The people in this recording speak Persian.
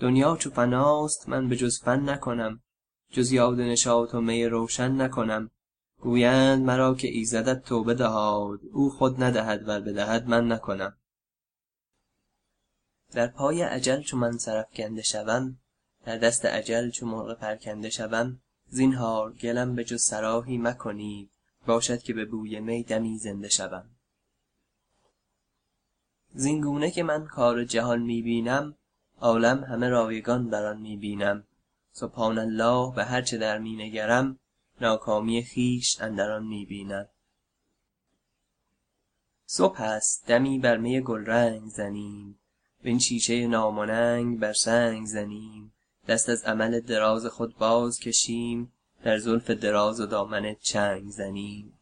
دنیا چو فناست من به جز فن نکنم. جز یاد نشاط و می روشن نکنم. گویند مرا که ایزدت توبه دهاد او خود ندهد ور بدهد من نکنم. در پای اجل چو من سرافکنده شوم در دست اجل چو مرغ پرکنده شوم زینهار گلم به جز صراحی مکنید باشد که به بوی می دمی زنده شوم. زین گونه که من کار جهان می بینم عالم همه رایگان بر آن می بینم سبحان الله به هر چه در می نگرم ناکامی خویش اندر آن می بینم صبح است دمی بر می گلرنگ زنیم. وین شیشه نام و ننگ بر سنگ زنیم. دست از امل دراز خود باز کشیم در زلف دراز و دامن چنگ زنیم.